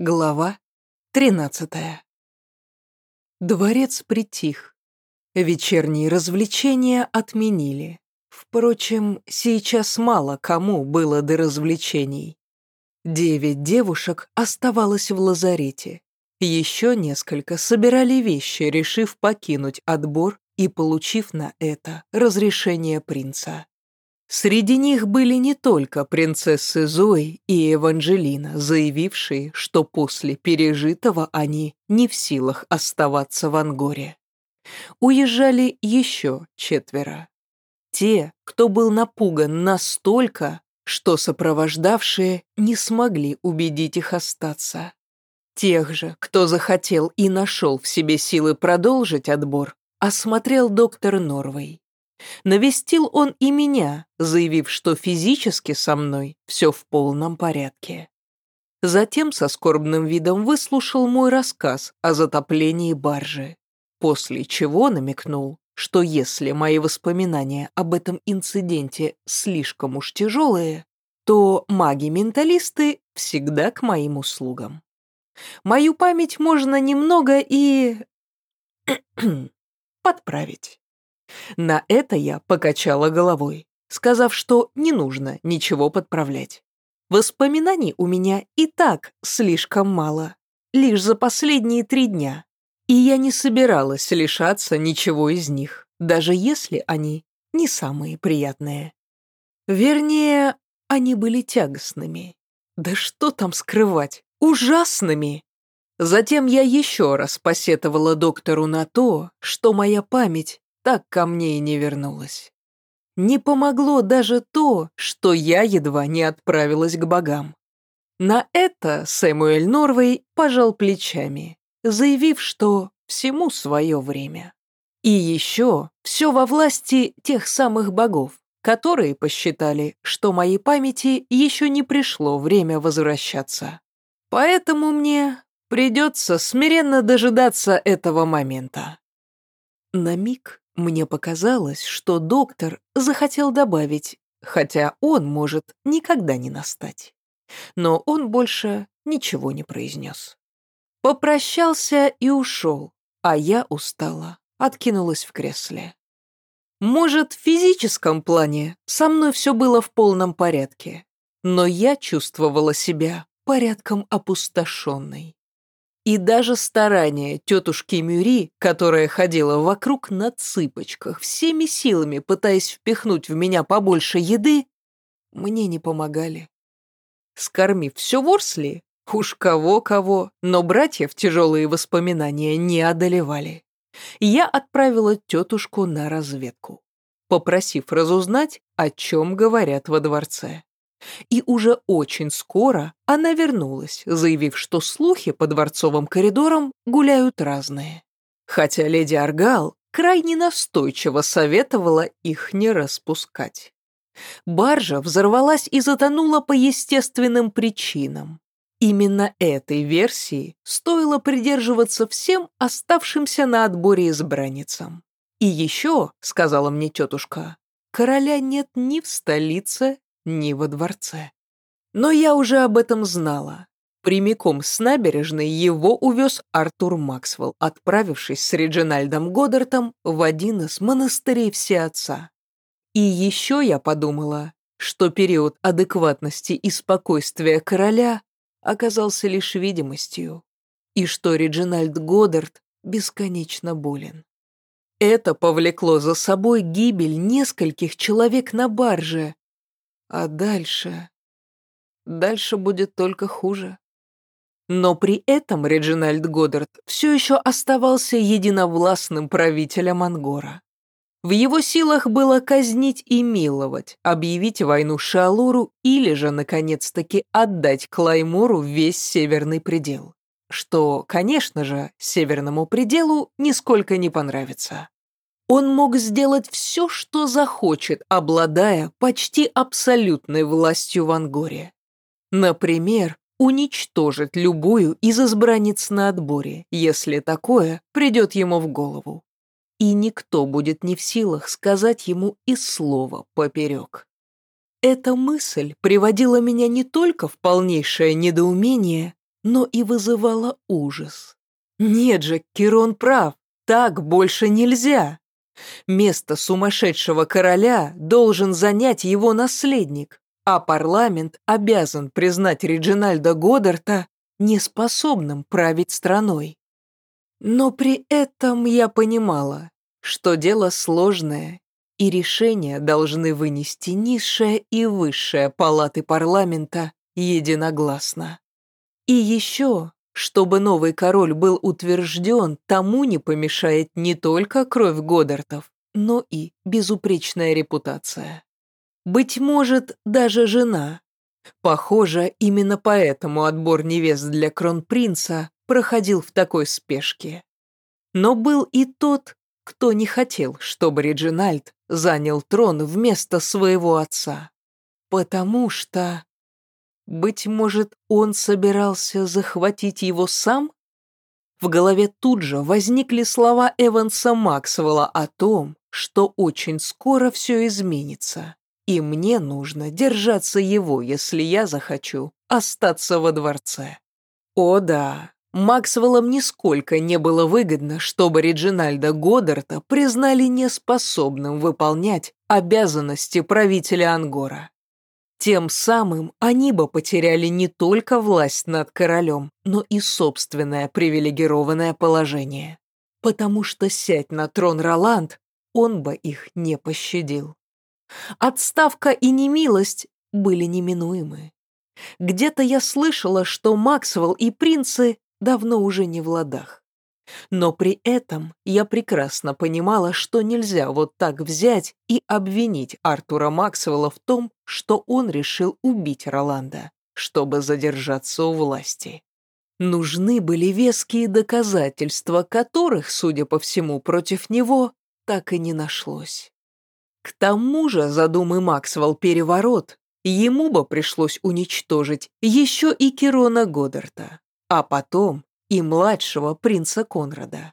Глава тринадцатая. Дворец притих. Вечерние развлечения отменили. Впрочем, сейчас мало кому было до развлечений. Девять девушек оставалось в лазарете. Еще несколько собирали вещи, решив покинуть отбор и получив на это разрешение принца. Среди них были не только принцессы Зои и Эванжелина, заявившие, что после пережитого они не в силах оставаться в Ангоре. Уезжали еще четверо. Те, кто был напуган настолько, что сопровождавшие не смогли убедить их остаться. Тех же, кто захотел и нашел в себе силы продолжить отбор, осмотрел доктор Норвей. Навестил он и меня, заявив, что физически со мной все в полном порядке. Затем со скорбным видом выслушал мой рассказ о затоплении баржи, после чего намекнул, что если мои воспоминания об этом инциденте слишком уж тяжелые, то маги-менталисты всегда к моим услугам. Мою память можно немного и... подправить. На это я покачала головой, сказав, что не нужно ничего подправлять. Воспоминаний у меня и так слишком мало, лишь за последние три дня, и я не собиралась лишаться ничего из них, даже если они не самые приятные. Вернее, они были тягостными. Да что там скрывать, ужасными. Затем я еще раз посетовала доктору на то, что моя память так ко мне и не вернулась. Не помогло даже то, что я едва не отправилась к богам. На это Сэмуэль Норвей пожал плечами, заявив, что всему свое время. И еще все во власти тех самых богов, которые посчитали, что моей памяти еще не пришло время возвращаться. Поэтому мне придется смиренно дожидаться этого момента. На миг мне показалось, что доктор захотел добавить, хотя он может никогда не настать. Но он больше ничего не произнес. Попрощался и ушел, а я устала, откинулась в кресле. Может, в физическом плане со мной все было в полном порядке, но я чувствовала себя порядком опустошенной. И даже старания тетушки Мюри, которая ходила вокруг на цыпочках, всеми силами пытаясь впихнуть в меня побольше еды, мне не помогали. Скормив все ворсли, уж кого-кого, но братьев тяжелые воспоминания не одолевали. Я отправила тетушку на разведку, попросив разузнать, о чем говорят во дворце. И уже очень скоро она вернулась, заявив, что слухи по дворцовым коридорам гуляют разные. Хотя леди Аргал крайне настойчиво советовала их не распускать. Баржа взорвалась и затонула по естественным причинам. Именно этой версии стоило придерживаться всем оставшимся на отборе избранницам. «И еще», — сказала мне тетушка, — «короля нет ни в столице, ни во дворце. Но я уже об этом знала. Прямиком с набережной его увез Артур Максвелл, отправившись с Реджинальдом Годдартом в один из монастырей Всеотца. И еще я подумала, что период адекватности и спокойствия короля оказался лишь видимостью, и что Реджинальд Годдард бесконечно болен. Это повлекло за собой гибель нескольких человек на барже, а дальше... Дальше будет только хуже. Но при этом Реджинальд Годдард все еще оставался единовластным правителем Ангора. В его силах было казнить и миловать, объявить войну Шалуру или же, наконец-таки, отдать Клаймору весь северный предел. Что, конечно же, северному пределу нисколько не понравится. Он мог сделать все, что захочет, обладая почти абсолютной властью в Ангоре. Например, уничтожить любую из избранниц на отборе, если такое придет ему в голову. И никто будет не в силах сказать ему и слова поперек. Эта мысль приводила меня не только в полнейшее недоумение, но и вызывало ужас. Нет же, Кирон прав, так больше нельзя. Место сумасшедшего короля должен занять его наследник, а парламент обязан признать Реджинальда Годдарта неспособным править страной. Но при этом я понимала, что дело сложное, и решения должны вынести низшая и высшая палаты парламента единогласно. И еще, чтобы новый король был утвержден, тому не помешает не только кровь Годдартов, но и безупречная репутация. Быть может, даже жена. Похоже, именно поэтому отбор невест для кронпринца проходил в такой спешке. Но был и тот, кто не хотел, чтобы Реджинальд занял трон вместо своего отца. Потому что... Быть может, он собирался захватить его сам? В голове тут же возникли слова Эванса Максвелла о том, что очень скоро все изменится, и мне нужно держаться его, если я захочу остаться во дворце. О да, Максвеллам нисколько не было выгодно, чтобы Реджинальда Годдарта признали неспособным выполнять обязанности правителя Ангора. Тем самым они бы потеряли не только власть над королем, но и собственное привилегированное положение. Потому что сядь на трон Роланд, он бы их не пощадил. Отставка и немилость были неминуемы. Где-то я слышала, что Максвелл и принцы давно уже не в ладах. Но при этом я прекрасно понимала, что нельзя вот так взять и обвинить Артура Максвелла в том, что он решил убить Роланда, чтобы задержаться у власти. Нужны были веские доказательства, которых, судя по всему, против него так и не нашлось. К тому же, задумай Максвелл переворот, ему бы пришлось уничтожить еще и Кирона Годдарта, а потом и младшего принца Конрада.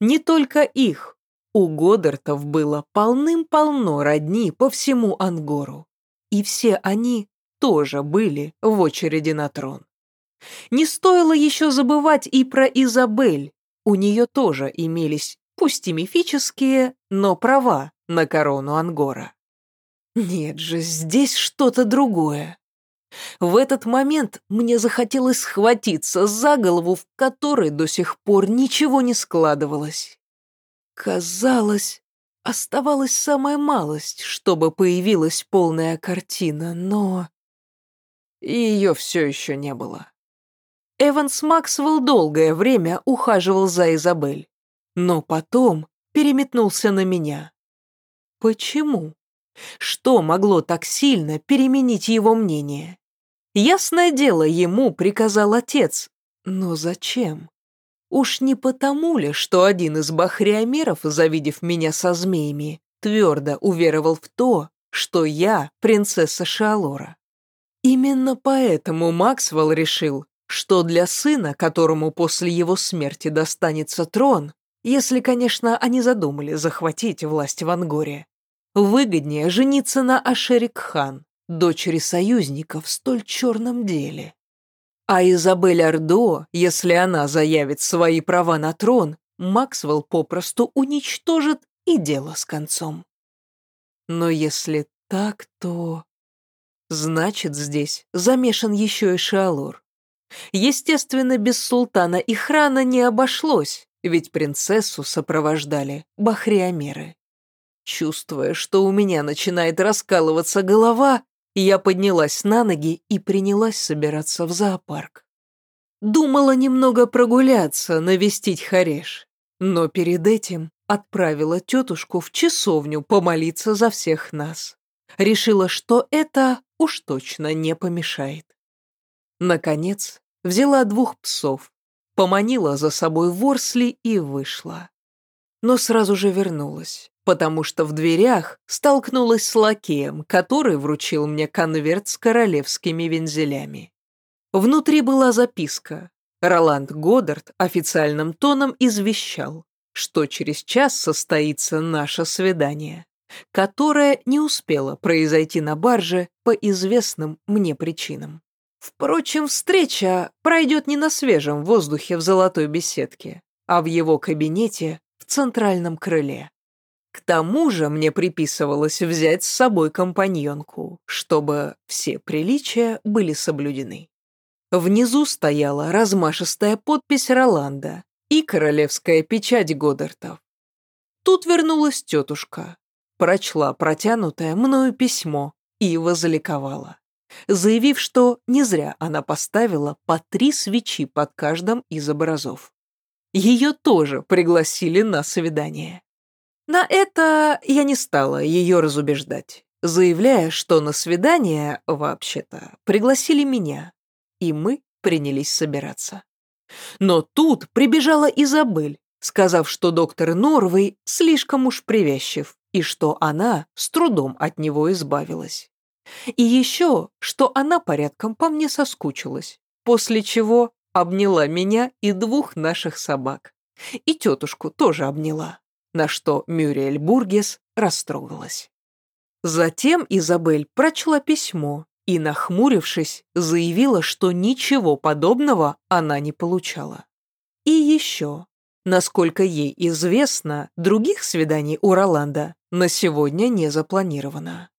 Не только их, у Годдартов было полным-полно родни по всему Ангору, и все они тоже были в очереди на трон. Не стоило еще забывать и про Изабель, у нее тоже имелись, пусть и мифические, но права на корону Ангора. Нет же, здесь что-то другое. В этот момент мне захотелось схватиться за голову, в которой до сих пор ничего не складывалось. Казалось, оставалась самая малость, чтобы появилась полная картина, но... Ее все еще не было. Эванс Максвелл долгое время ухаживал за Изабель, но потом переметнулся на меня. Почему? Что могло так сильно переменить его мнение? Ясное дело, ему приказал отец. Но зачем? Уж не потому ли, что один из бахриомеров, завидев меня со змеями, твердо уверовал в то, что я принцесса Шалора? Именно поэтому Максвелл решил, что для сына, которому после его смерти достанется трон, если, конечно, они задумали захватить власть в Ангоре, выгоднее жениться на Ашерик-хан, дочери союзника в столь черном деле. А Изабель Ордо, если она заявит свои права на трон, Максвелл попросту уничтожит и дело с концом. Но если так, то... Значит, здесь замешан еще и Шиалор. Естественно, без султана и храна не обошлось, ведь принцессу сопровождали бахриомеры. Чувствуя, что у меня начинает раскалываться голова, я поднялась на ноги и принялась собираться в зоопарк. Думала немного прогуляться, навестить Хареш, но перед этим отправила тетушку в часовню помолиться за всех нас. Решила, что это уж точно не помешает. Наконец, взяла двух псов, поманила за собой ворсли и вышла. Но сразу же вернулась потому что в дверях столкнулась с лакеем, который вручил мне конверт с королевскими вензелями. Внутри была записка. Роланд Годдард официальным тоном извещал, что через час состоится наше свидание, которое не успело произойти на барже по известным мне причинам. Впрочем, встреча пройдет не на свежем воздухе в золотой беседке, а в его кабинете в центральном крыле. К тому же мне приписывалось взять с собой компаньонку, чтобы все приличия были соблюдены. Внизу стояла размашистая подпись Роланда и королевская печать Годдартов. Тут вернулась тетушка, прочла протянутое мною письмо и возликовала заявив, что не зря она поставила по три свечи под каждым из образов. Ее тоже пригласили на свидание. На это я не стала ее разубеждать, заявляя, что на свидание, вообще-то, пригласили меня, и мы принялись собираться. Но тут прибежала Изабель, сказав, что доктор Норвей слишком уж привязчив, и что она с трудом от него избавилась. И еще, что она порядком по мне соскучилась, после чего обняла меня и двух наших собак. И тетушку тоже обняла, на что Мюриэль Бургес растрогалась. Затем Изабель прочла письмо и, нахмурившись, заявила, что ничего подобного она не получала. И еще, насколько ей известно, других свиданий у Роланда на сегодня не запланировано.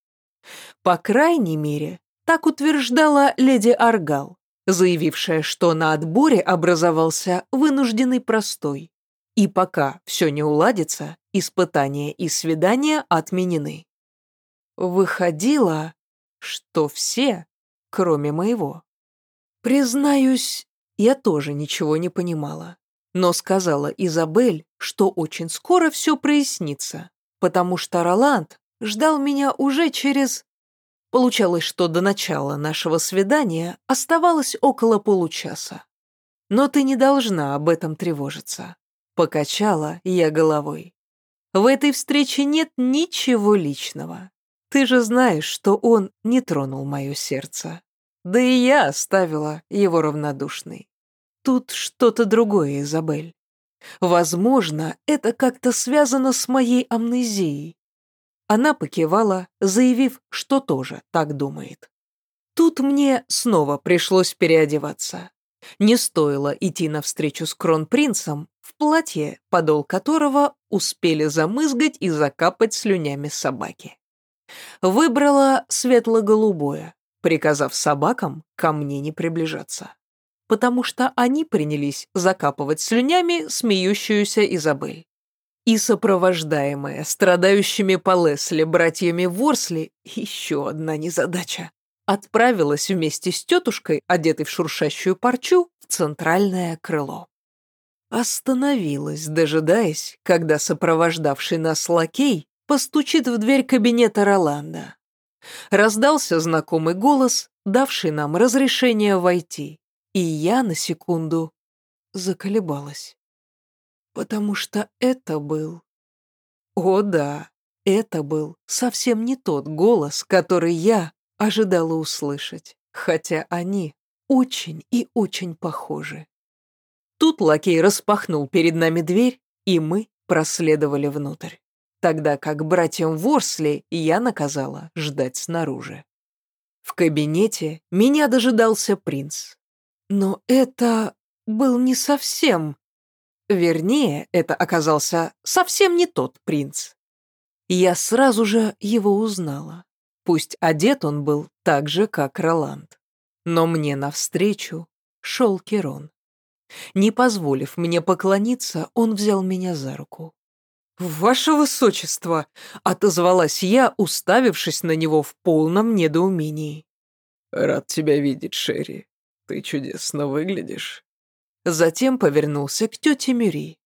По крайней мере, так утверждала леди Аргал, заявившая, что на отборе образовался вынужденный простой. И пока все не уладится, испытания и свидания отменены. Выходило, что все, кроме моего. Признаюсь, я тоже ничего не понимала, но сказала Изабель, что очень скоро все прояснится, потому что Роланд ждал меня уже через... Получалось, что до начала нашего свидания оставалось около получаса. Но ты не должна об этом тревожиться. Покачала я головой. В этой встрече нет ничего личного. Ты же знаешь, что он не тронул мое сердце. Да и я оставила его равнодушной. Тут что-то другое, Изабель. Возможно, это как-то связано с моей амнезией. Она покивала, заявив, что тоже так думает. Тут мне снова пришлось переодеваться. Не стоило идти навстречу с кронпринцем в платье, подол которого успели замызгать и закапать слюнями собаки. Выбрала светло-голубое, приказав собакам ко мне не приближаться, потому что они принялись закапывать слюнями смеющуюся Изабель и сопровождаемая страдающими по Лесли братьями Ворсли, еще одна незадача, отправилась вместе с тетушкой, одетой в шуршащую парчу, в центральное крыло. Остановилась, дожидаясь, когда сопровождавший нас лакей постучит в дверь кабинета Роланда. Раздался знакомый голос, давший нам разрешение войти, и я на секунду заколебалась потому что это был... О да, это был совсем не тот голос, который я ожидала услышать, хотя они очень и очень похожи. Тут лакей распахнул перед нами дверь, и мы проследовали внутрь, тогда как братьям Ворсли я наказала ждать снаружи. В кабинете меня дожидался принц. Но это был не совсем Вернее, это оказался совсем не тот принц. Я сразу же его узнала. Пусть одет он был так же, как Роланд. Но мне навстречу шел Керон. Не позволив мне поклониться, он взял меня за руку. «Ваше высочество!» — отозвалась я, уставившись на него в полном недоумении. «Рад тебя видеть, Шерри. Ты чудесно выглядишь». Затем повернулся к тете Мюри.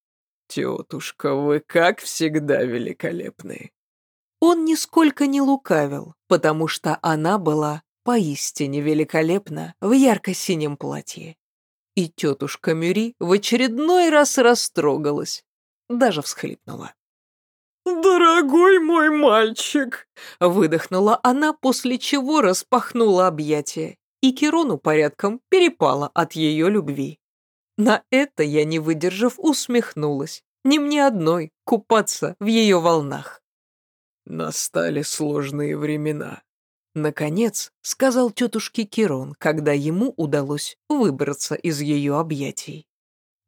«Тетушка, вы как всегда великолепны». Он нисколько не лукавил, потому что она была поистине великолепна в ярко-синем платье. И тетушка Мюри в очередной раз растрогалась, даже всхлипнула. «Дорогой мой мальчик!» — выдохнула она, после чего распахнула объятия, и Кирону порядком перепала от ее любви. На это я, не выдержав, усмехнулась. Не мне одной купаться в ее волнах. Настали сложные времена. Наконец, сказал тетушке Кирон, когда ему удалось выбраться из ее объятий.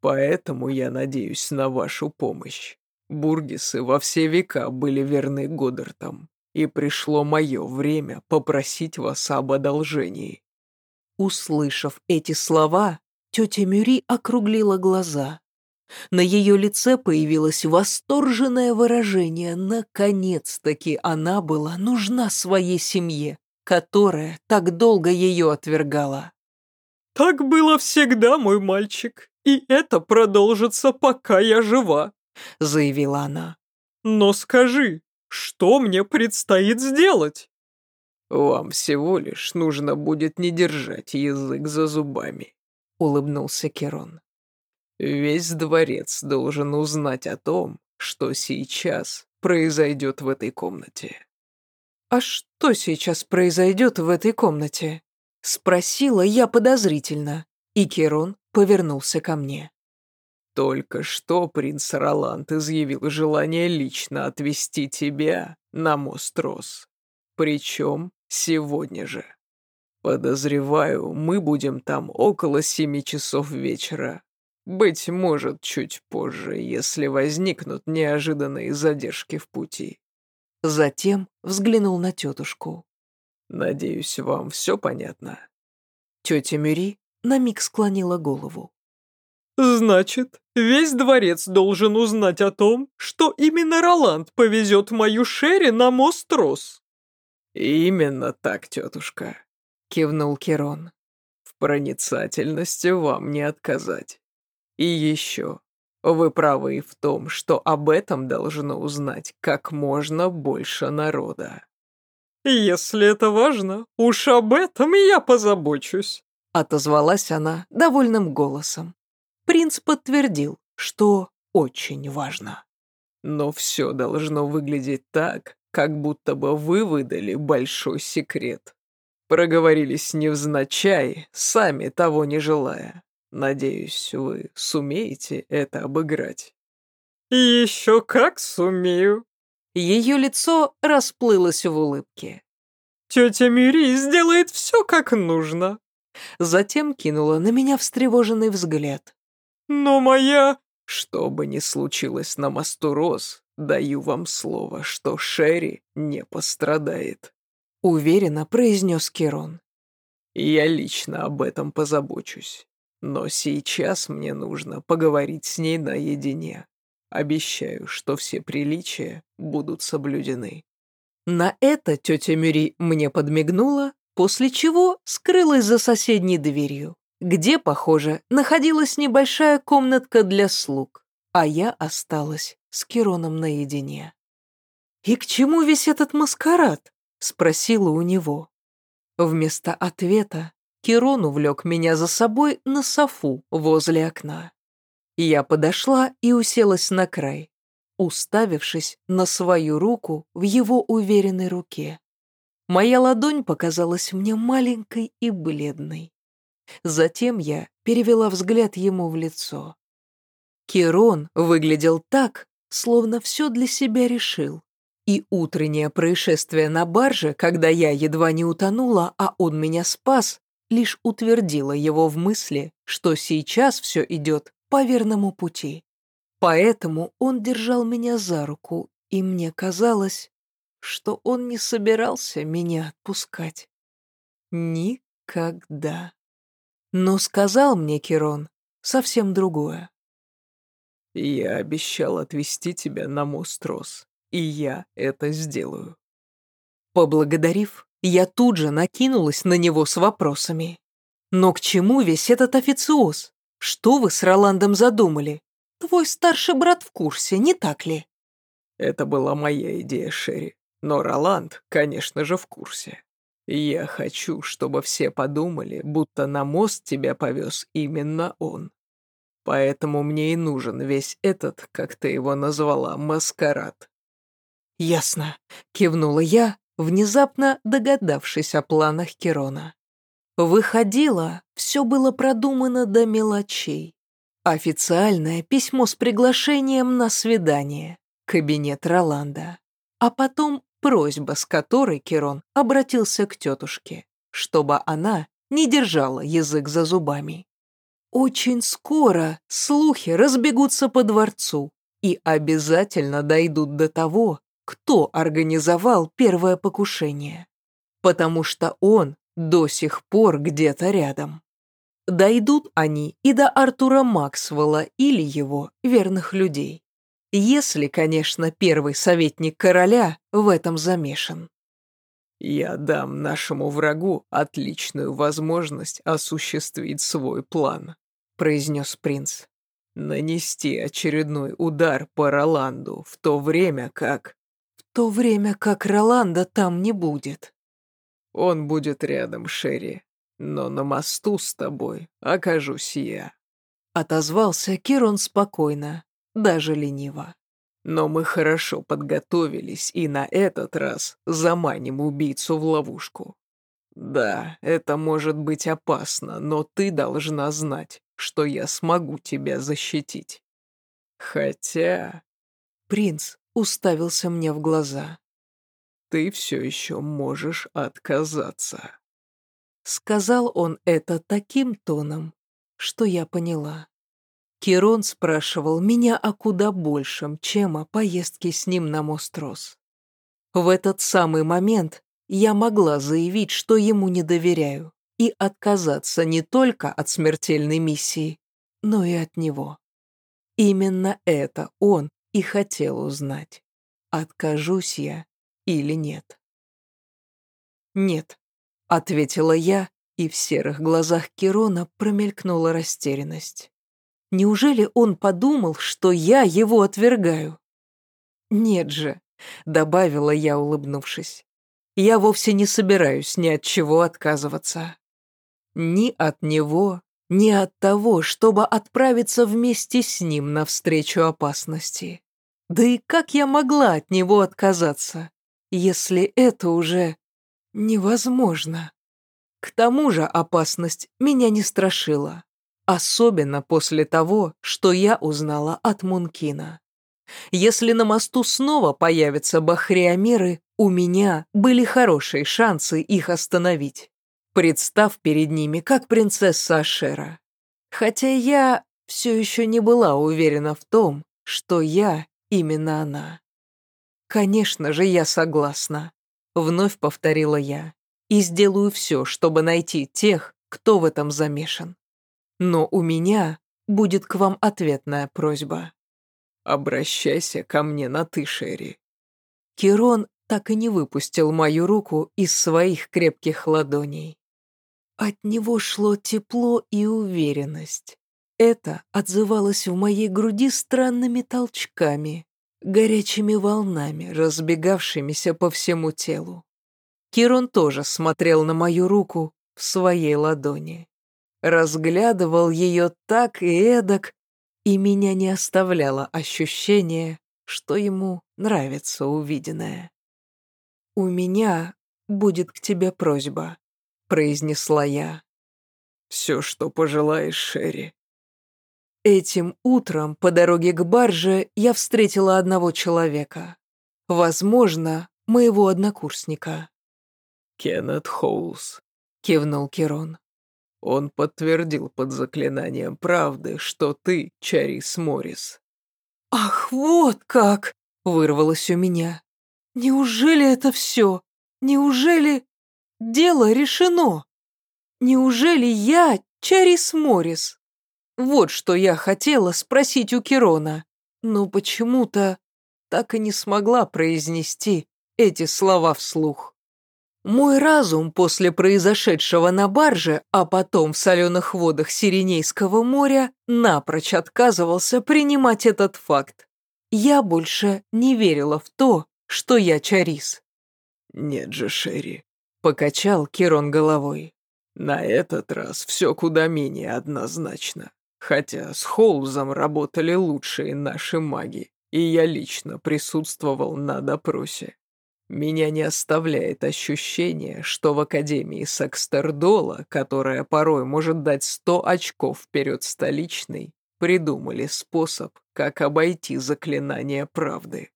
«Поэтому я надеюсь на вашу помощь. Бургисы во все века были верны Годдартам, и пришло мое время попросить вас об одолжении». Услышав эти слова, тетя Мюри округлила глаза. На ее лице появилось восторженное выражение. Наконец-таки она была нужна своей семье, которая так долго ее отвергала. «Так было всегда, мой мальчик, и это продолжится, пока я жива», — заявила она. «Но скажи, что мне предстоит сделать?» «Вам всего лишь нужно будет не держать язык за зубами», — улыбнулся Керон. Весь дворец должен узнать о том, что сейчас произойдет в этой комнате. «А что сейчас произойдет в этой комнате?» Спросила я подозрительно, и Керон повернулся ко мне. «Только что принц Роланд изъявил желание лично отвезти тебя на мост Рос. Причем сегодня же. Подозреваю, мы будем там около семи часов вечера, быть может, чуть позже, если возникнут неожиданные задержки в пути. Затем взглянул на тетушку. Надеюсь, вам все понятно. Тетя Мюри на миг склонила голову. «Значит, весь дворец должен узнать о том, что именно Роланд повезет мою Шерри на мост Рос». «Именно так, тетушка», — кивнул Керон. «В проницательности вам не отказать». И еще, вы правы и в том, что об этом должно узнать как можно больше народа. «Если это важно, уж об этом я позабочусь», — отозвалась она довольным голосом. Принц подтвердил, что очень важно. «Но все должно выглядеть так, как будто бы вы выдали большой секрет. Проговорились невзначай, сами того не желая. Надеюсь, вы сумеете это обыграть. Еще как сумею. Ее лицо расплылось в улыбке. Тетя Мири сделает все как нужно. Затем кинула на меня встревоженный взгляд. Но моя... Что бы ни случилось на мосту Роз, даю вам слово, что Шерри не пострадает. Уверенно произнес Керон. Я лично об этом позабочусь. Но сейчас мне нужно поговорить с ней наедине. Обещаю, что все приличия будут соблюдены». На это тетя Мюри мне подмигнула, после чего скрылась за соседней дверью, где, похоже, находилась небольшая комнатка для слуг, а я осталась с Кероном наедине. «И к чему весь этот маскарад?» — спросила у него. Вместо ответа Кирон увлек меня за собой на софу возле окна. Я подошла и уселась на край, уставившись на свою руку в его уверенной руке. Моя ладонь показалась мне маленькой и бледной. Затем я перевела взгляд ему в лицо. Кирон выглядел так, словно все для себя решил. И утреннее происшествие на барже, когда я едва не утонула, а он меня спас, лишь утвердила его в мысли, что сейчас все идет по верному пути. Поэтому он держал меня за руку, и мне казалось, что он не собирался меня отпускать. Никогда. Но сказал мне Кирон совсем другое. «Я обещал отвезти тебя на мост Рос, и я это сделаю». Поблагодарив, я тут же накинулась на него с вопросами. «Но к чему весь этот официоз? Что вы с Роландом задумали? Твой старший брат в курсе, не так ли?» Это была моя идея, Шерри. Но Роланд, конечно же, в курсе. Я хочу, чтобы все подумали, будто на мост тебя повез именно он. Поэтому мне и нужен весь этот, как ты его назвала, маскарад. «Ясно», — кивнула я, внезапно догадавшись о планах Керона. Выходило, все было продумано до мелочей. Официальное письмо с приглашением на свидание, кабинет Роланда, а потом просьба, с которой Керон обратился к тетушке, чтобы она не держала язык за зубами. Очень скоро слухи разбегутся по дворцу и обязательно дойдут до того, кто организовал первое покушение. Потому что он до сих пор где-то рядом. Дойдут они и до Артура Максвелла или его верных людей. Если, конечно, первый советник короля в этом замешан. «Я дам нашему врагу отличную возможность осуществить свой план», — произнес принц. «Нанести очередной удар по Роланду в то время как...» «В то время как Роланда там не будет». «Он будет рядом, Шерри, но на мосту с тобой окажусь я». Отозвался Кирон спокойно, даже лениво. Но мы хорошо подготовились и на этот раз заманим убийцу в ловушку. Да, это может быть опасно, но ты должна знать, что я смогу тебя защитить. Хотя... Принц уставился мне в глаза. Ты все еще можешь отказаться. Сказал он это таким тоном, что я поняла. Кирон спрашивал меня о куда большем, чем о поездке с ним на мост Рос. В этот самый момент я могла заявить, что ему не доверяю, и отказаться не только от смертельной миссии, но и от него. Именно это он и хотел узнать, откажусь я или нет. «Нет», — ответила я, и в серых глазах Кирона промелькнула растерянность. Неужели он подумал, что я его отвергаю? Нет же, добавила я, улыбнувшись. Я вовсе не собираюсь ни от чего отказываться. Ни от него, ни от того, чтобы отправиться вместе с ним навстречу опасности. Да и как я могла от него отказаться, если это уже невозможно? К тому же опасность меня не страшила. Особенно после того, что я узнала от Мункина. Если на мосту снова появятся бахриомеры, у меня были хорошие шансы их остановить, представ перед ними как принцесса Ашера. Хотя я все еще не была уверена в том, что я именно она. «Конечно же, я согласна», — вновь повторила я, «и сделаю все, чтобы найти тех, кто в этом замешан. Но у меня будет к вам ответная просьба. Обращайся ко мне на «ты», Шерри. Кирон так и не выпустил мою руку из своих крепких ладоней. От него шло тепло и уверенность. Это отзывалось в моей груди странными толчками, горячими волнами, разбегавшимися по всему телу. Кирон тоже смотрел на мою руку в своей ладони разглядывал ее так и эдак, и меня не оставляло ощущение, что ему нравится увиденное. «У меня будет к тебе просьба», — произнесла я. «Все, что пожелаешь, Шерри». Этим утром по дороге к барже я встретила одного человека. Возможно, моего однокурсника. «Кеннет Хоулс», — кивнул Керон. Он подтвердил под заклинанием правды, что ты Чарис Моррис. «Ах, вот как!» — вырвалось у меня. «Неужели это все? Неужели дело решено? Неужели я Чарис Моррис?» Вот что я хотела спросить у Кирона, но почему-то так и не смогла произнести эти слова вслух. Мой разум после произошедшего на барже, а потом в соленых водах Сиренейского моря, напрочь отказывался принимать этот факт. Я больше не верила в то, что я Чарис. «Нет же, Шерри», — покачал Кирон головой. «На этот раз все куда менее однозначно. Хотя с Холзом работали лучшие наши маги, и я лично присутствовал на допросе. Меня не оставляет ощущение, что в Академии Сакстердола, которая порой может дать сто очков вперед столичной, придумали способ, как обойти заклинание правды.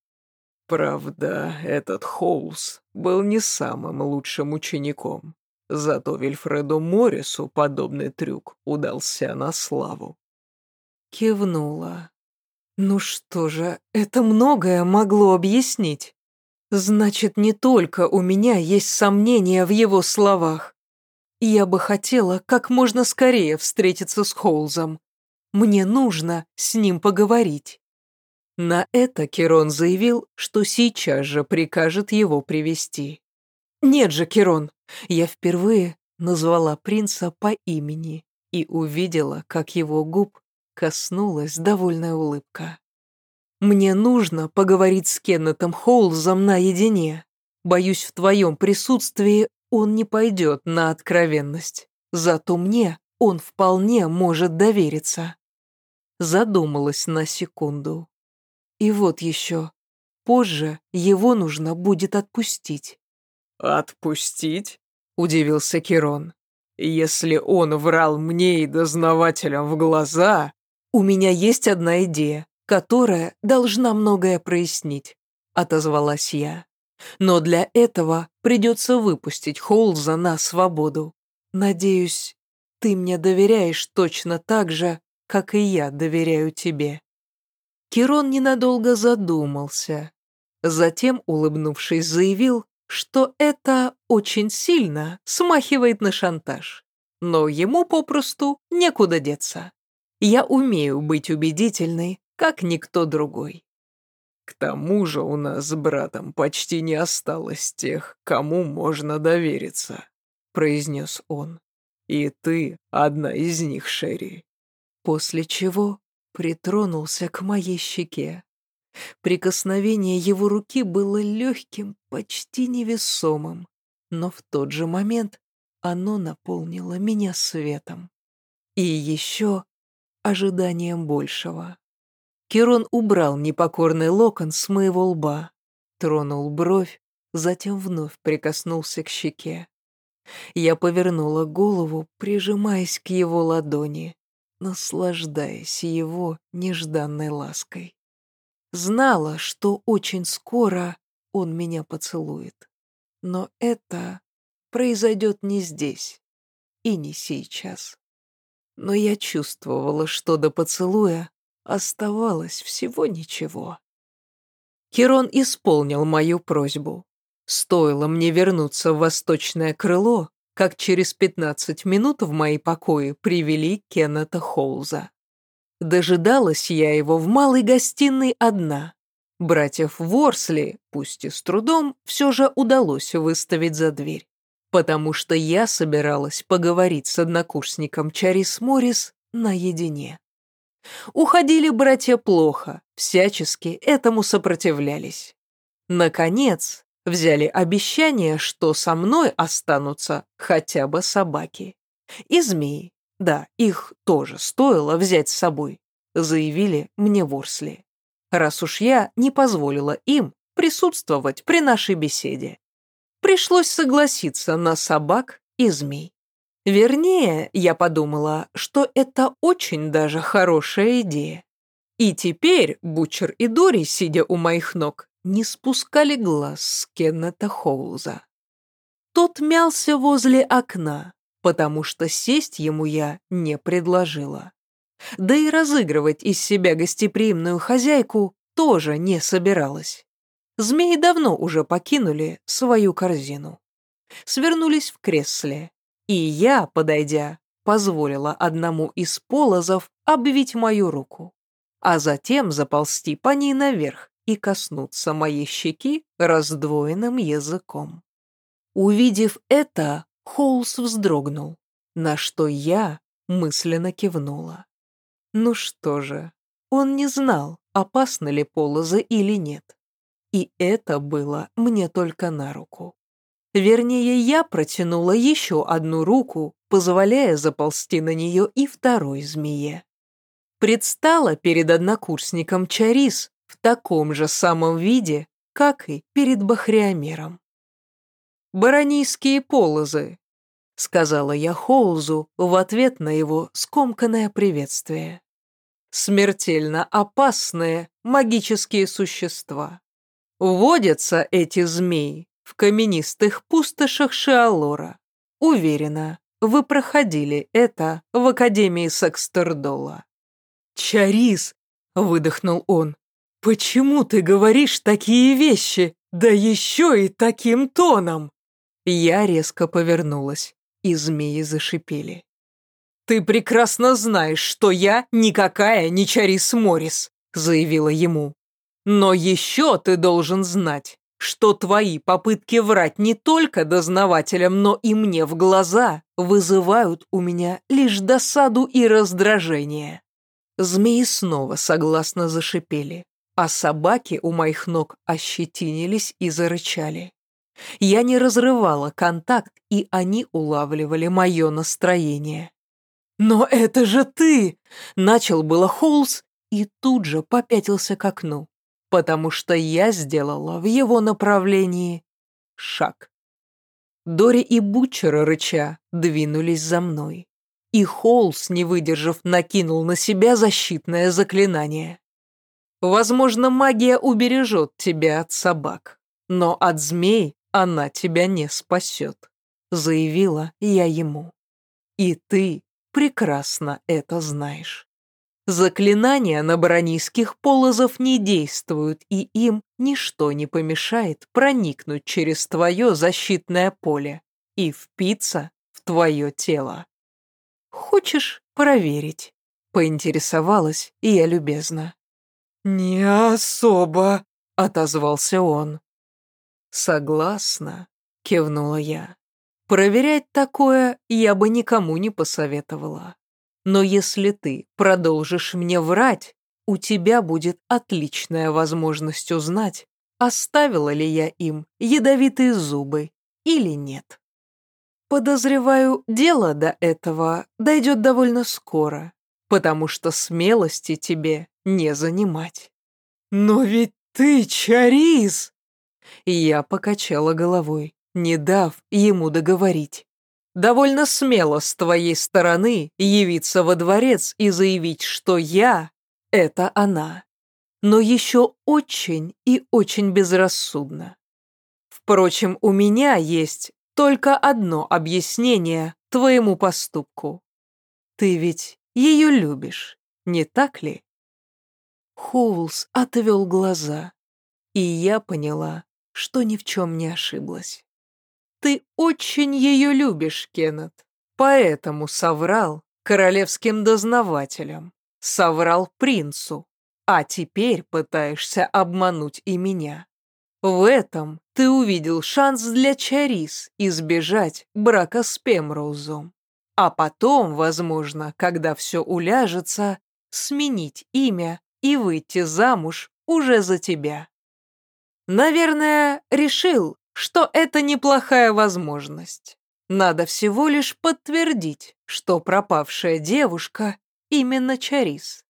Правда, этот Хоулс был не самым лучшим учеником. Зато Вильфреду Моррису подобный трюк удался на славу. Кивнула. Ну что же, это многое могло объяснить. Значит, не только у меня есть сомнения в его словах. Я бы хотела как можно скорее встретиться с Хоулзом. Мне нужно с ним поговорить. На это Керон заявил, что сейчас же прикажет его привести. Нет же, Керон, я впервые назвала принца по имени и увидела, как его губ коснулась довольная улыбка. «Мне нужно поговорить с Кеннетом Хоулзом наедине. Боюсь, в твоем присутствии он не пойдет на откровенность. Зато мне он вполне может довериться». Задумалась на секунду. И вот еще. Позже его нужно будет отпустить. «Отпустить?» — удивился Кирон. «Если он врал мне и дознавателям в глаза...» «У меня есть одна идея, которая должна многое прояснить», — отозвалась я. «Но для этого придется выпустить Холза на свободу. Надеюсь, ты мне доверяешь точно так же, как и я доверяю тебе». Кирон ненадолго задумался. Затем, улыбнувшись, заявил, что это очень сильно смахивает на шантаж. Но ему попросту некуда деться. Я умею быть убедительной, как никто другой. К тому же у нас с братом почти не осталось тех, кому можно довериться, произнес он. И ты одна из них, Шерри. После чего притронулся к моей щеке. Прикосновение его руки было легким, почти невесомым, но в тот же момент оно наполнило меня светом. И еще ожиданием большего. Кирон убрал непокорный локон с моего лба, тронул бровь, затем вновь прикоснулся к щеке. Я повернула голову, прижимаясь к его ладони наслаждаясь его нежданной лаской. Знала, что очень скоро он меня поцелует. Но это произойдет не здесь и не сейчас. Но я чувствовала, что до поцелуя оставалось всего ничего. Херон исполнил мою просьбу. Стоило мне вернуться в восточное крыло, как через 15 минут в мои покои привели Кеннета Хоуза. Дожидалась я его в малой гостиной одна. Братьев Ворсли, пусть и с трудом, все же удалось выставить за дверь, потому что я собиралась поговорить с однокурсником Чарис Моррис наедине. Уходили братья плохо, всячески этому сопротивлялись. Наконец, Взяли обещание, что со мной останутся хотя бы собаки. И змеи. Да, их тоже стоило взять с собой, заявили мне Ворсли. Раз уж я не позволила им присутствовать при нашей беседе. Пришлось согласиться на собак и змей. Вернее, я подумала, что это очень даже хорошая идея. И теперь Бучер и Дори, сидя у моих ног, не спускали глаз с Кеннета Хоуза. Тот мялся возле окна, потому что сесть ему я не предложила. Да и разыгрывать из себя гостеприимную хозяйку тоже не собиралась. Змеи давно уже покинули свою корзину. Свернулись в кресле, и я, подойдя, позволила одному из полозов обвить мою руку, а затем заползти по ней наверх, и коснуться моей щеки раздвоенным языком. Увидев это, Хоулс вздрогнул, на что я мысленно кивнула. Ну что же, он не знал, опасны ли полозы или нет. И это было мне только на руку. Вернее, я протянула еще одну руку, позволяя заползти на нее и второй змее. Предстала перед однокурсником Чарис, в таком же самом виде, как и перед Бахриомером. «Баронийские полозы», — сказала я Хоузу в ответ на его скомканное приветствие. «Смертельно опасные магические существа. Водятся эти змеи в каменистых пустошах Шиалора. Уверена, вы проходили это в Академии Секстердола. «Чарис!» — выдохнул он. «Почему ты говоришь такие вещи? Да еще и таким тоном!» Я резко повернулась, и змеи зашипели. «Ты прекрасно знаешь, что я никакая не Чарис Моррис», — заявила ему. «Но еще ты должен знать, что твои попытки врать не только дознавателям, но и мне в глаза вызывают у меня лишь досаду и раздражение». Змеи снова согласно зашипели, а собаки у моих ног ощетинились и зарычали. Я не разрывала контакт, и они улавливали мое настроение. «Но это же ты!» — начал было Холс и тут же попятился к окну, потому что я сделала в его направлении шаг. Дори и Бучера рыча двинулись за мной, и Холс, не выдержав, накинул на себя защитное заклинание. «Возможно, магия убережет тебя от собак, но от змей она тебя не спасет», — заявила я ему. «И ты прекрасно это знаешь». Заклинания на баронийских полозов не действуют, и им ничто не помешает проникнуть через твое защитное поле и впиться в твое тело. «Хочешь проверить?» — поинтересовалась я любезно. «Не особо», — отозвался он. «Согласна», — кивнула я. «Проверять такое я бы никому не посоветовала. Но если ты продолжишь мне врать, у тебя будет отличная возможность узнать, оставила ли я им ядовитые зубы или нет. Подозреваю, дело до этого дойдет довольно скоро, потому что смелости тебе не занимать. «Но ведь ты Чарис!» Я покачала головой, не дав ему договорить. Довольно смело с твоей стороны явиться во дворец и заявить, что я — это она. Но еще очень и очень безрассудно. Впрочем, у меня есть только одно объяснение твоему поступку. Ты ведь ее любишь, не так ли? Хоулс отвел глаза, и я поняла, что ни в чем не ошиблась. Ты очень ее любишь, Кеннет, поэтому соврал королевским дознавателям, соврал принцу, а теперь пытаешься обмануть и меня. В этом ты увидел шанс для Чарис избежать брака с Пемроузом. А потом, возможно, когда все уляжется, сменить имя и выйти замуж уже за тебя. Наверное, решил, что это неплохая возможность. Надо всего лишь подтвердить, что пропавшая девушка именно Чарис.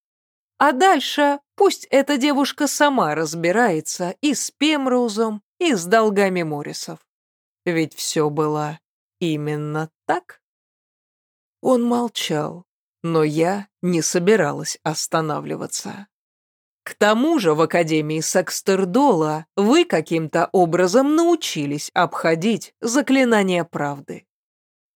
А дальше пусть эта девушка сама разбирается и с Пемроузом, и с долгами Моррисов. Ведь все было именно так. Он молчал, но я не собиралась останавливаться. К тому же в Академии Секстердола вы каким-то образом научились обходить заклинание правды.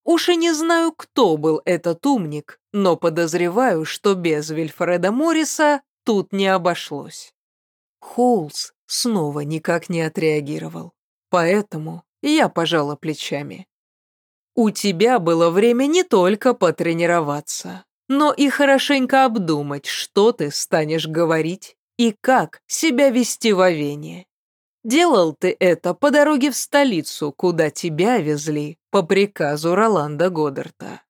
Уж и не знаю, кто был этот умник, но подозреваю, что без Вильфреда Морриса тут не обошлось. Хоулс снова никак не отреагировал, поэтому я пожала плечами. У тебя было время не только потренироваться, но и хорошенько обдумать, что ты станешь говорить и как себя вести в Авене. Делал ты это по дороге в столицу, куда тебя везли по приказу Роланда Годдарта.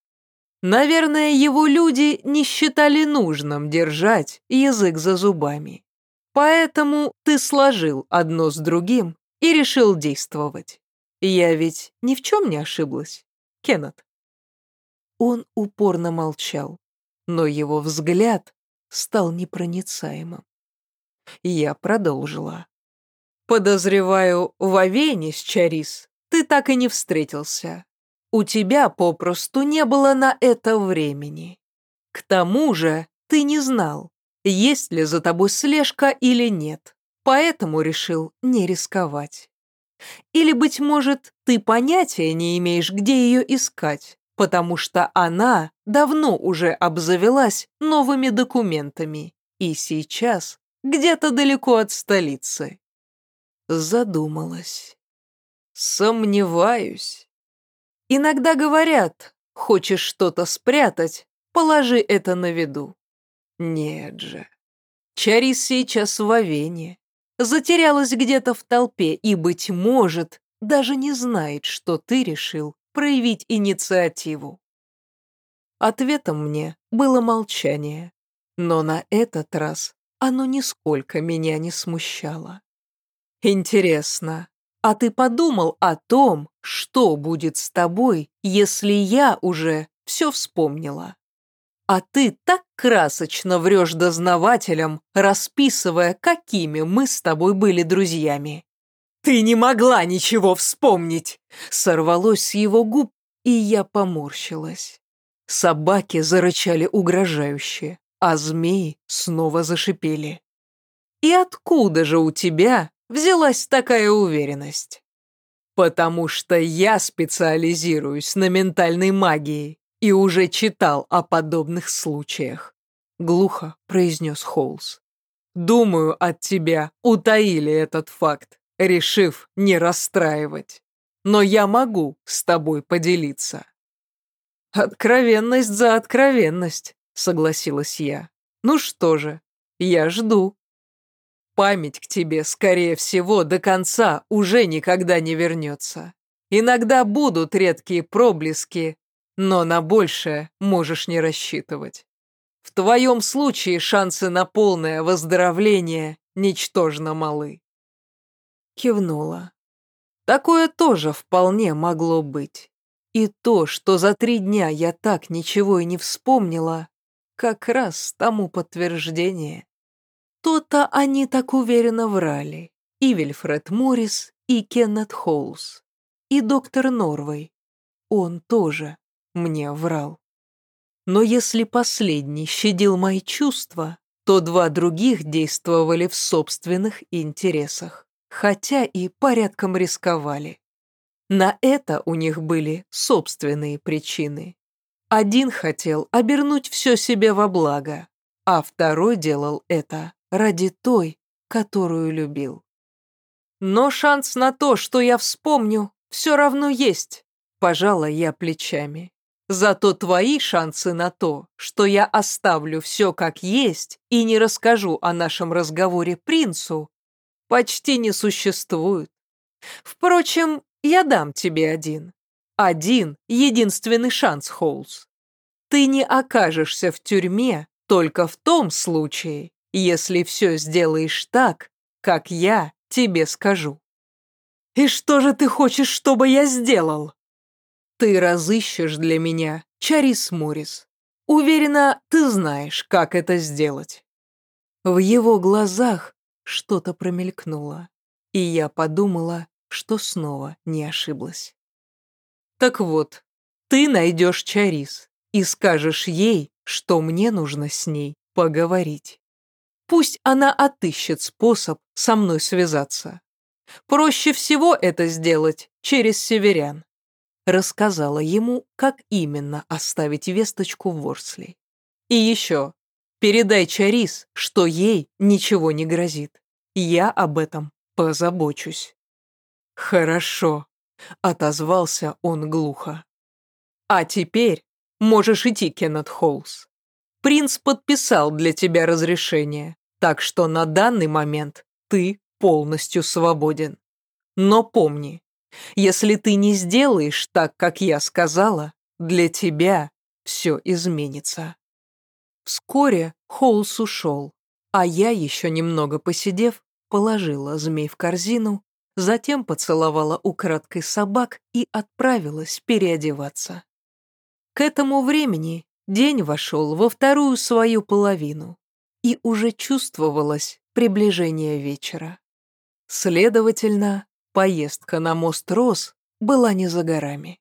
Наверное, его люди не считали нужным держать язык за зубами. Поэтому ты сложил одно с другим и решил действовать. Я ведь ни в чем не ошиблась, Кеннет. Он упорно молчал, но его взгляд стал непроницаемым. Я продолжила. «Подозреваю, в Авене с Чарис ты так и не встретился. У тебя попросту не было на это времени. К тому же ты не знал, есть ли за тобой слежка или нет. поэтому решил не рисковать. Или, быть может, ты понятия не имеешь, где ее искать, потому что она давно уже обзавелась новыми документами и сейчас где-то далеко от столицы. Задумалась. Сомневаюсь. Иногда говорят, хочешь что-то спрятать, положи это на виду. Нет же. Чарис сейчас в Авене. Затерялась где-то в толпе и, быть может, даже не знает, что ты решил проявить инициативу. Ответом мне было молчание, но на этот раз оно нисколько меня не смущало. Интересно, а ты подумал о том, что будет с тобой, если я уже все вспомнила? А ты так красочно врешь дознавателям, расписывая, какими мы с тобой были друзьями. Ты не могла ничего вспомнить!» Сорвалось с его губ, и я поморщилась. Собаки зарычали угрожающе, а змеи снова зашипели. «И откуда же у тебя взялась такая уверенность?» «Потому что я специализируюсь на ментальной магии и уже читал о подобных случаях», — глухо произнес Холс. «Думаю, от тебя утаили этот факт, решив не расстраивать. Но я могу с тобой поделиться». «Откровенность за откровенность», — согласилась я. «Ну что же, я жду». Память к тебе, скорее всего, до конца уже никогда не вернется. Иногда будут редкие проблески но на большее можешь не рассчитывать. В твоем случае шансы на полное выздоровление ничтожно малы. Кивнула. Такое тоже вполне могло быть. И то, что за три дня я так ничего и не вспомнила, как раз тому подтверждение. То-то они так уверенно врали. И Вильфред Моррис, и Кеннет Холлс, и доктор Норвей. Он тоже мне врал. Но если последний щадил мои чувства, то два других действовали в собственных интересах, хотя и порядком рисковали. На это у них были собственные причины. Один хотел обернуть все себе во благо, а второй делал это ради той, которую любил. Но шанс на то, что я вспомню, все равно есть, пожала я плечами. Зато твои шансы на то, что я оставлю все как есть и не расскажу о нашем разговоре принцу, почти не существуют. Впрочем, я дам тебе один. Один единственный шанс, Холс. Ты не окажешься в тюрьме только в том случае, если все сделаешь так, как я тебе скажу. «И что же ты хочешь, чтобы я сделал?» Ты разыщешь для меня Чарис Морис. Уверена, ты знаешь, как это сделать». В его глазах что-то промелькнуло, и я подумала, что снова не ошиблась. «Так вот, ты найдешь Чарис и скажешь ей, что мне нужно с ней поговорить. Пусть она отыщет способ со мной связаться. Проще всего это сделать через северян рассказала ему, как именно оставить весточку в Ворсли. И еще, передай Чарис, что ей ничего не грозит. Я об этом позабочусь. Хорошо, отозвался он глухо. А теперь можешь идти, Кеннет Холлс. Принц подписал для тебя разрешение, так что на данный момент ты полностью свободен. Но помни, если ты не сделаешь так, как я сказала, для тебя все изменится. Вскоре Холс ушел, а я, еще немного посидев, положила змей в корзину, затем поцеловала украдкой собак и отправилась переодеваться. К этому времени день вошел во вторую свою половину, и уже чувствовалось приближение вечера. Следовательно, Поездка на мост Рос была не за горами.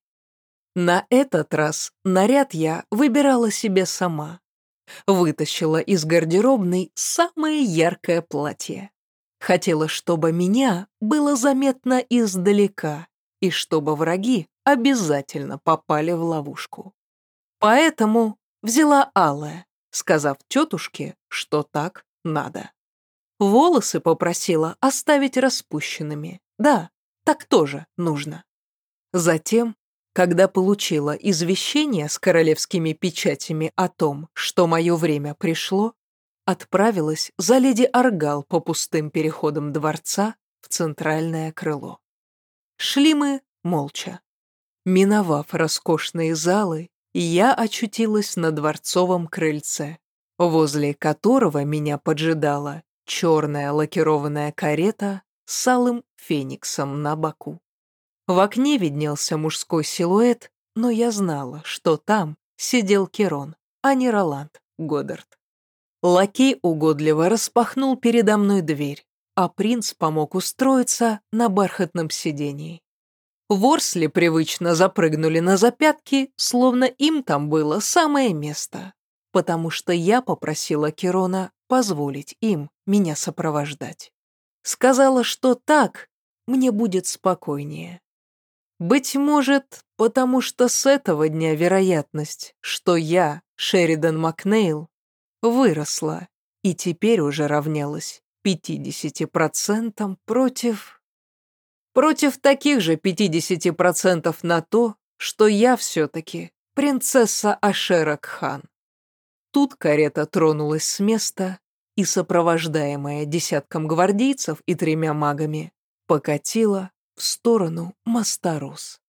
На этот раз наряд я выбирала себе сама. Вытащила из гардеробной самое яркое платье. Хотела, чтобы меня было заметно издалека, и чтобы враги обязательно попали в ловушку. Поэтому взяла алое, сказав тетушке, что так надо. Волосы попросила оставить распущенными. Да, так тоже нужно. Затем, когда получила извещение с королевскими печатями о том, что мое время пришло, отправилась за леди Аргал по пустым переходам дворца в центральное крыло. Шли мы молча. Миновав роскошные залы, я очутилась на дворцовом крыльце, возле которого меня поджидала черная лакированная карета с алым фениксом на боку. В окне виднелся мужской силуэт, но я знала, что там сидел Керон, а не Роланд Годдард. Лакей угодливо распахнул передо мной дверь, а принц помог устроиться на бархатном сидении. Ворсли привычно запрыгнули на запятки, словно им там было самое место, потому что я попросила Керона позволить им меня сопровождать. Сказала, что так мне будет спокойнее. Быть может, потому что с этого дня вероятность, что я, Шеридан Макнейл, выросла и теперь уже равнялась 50% против... Против таких же 50% на то, что я все-таки принцесса Ашера Кхан. Тут карета тронулась с места и, сопровождаемая десятком гвардейцев и тремя магами, покатила в сторону моста Рос.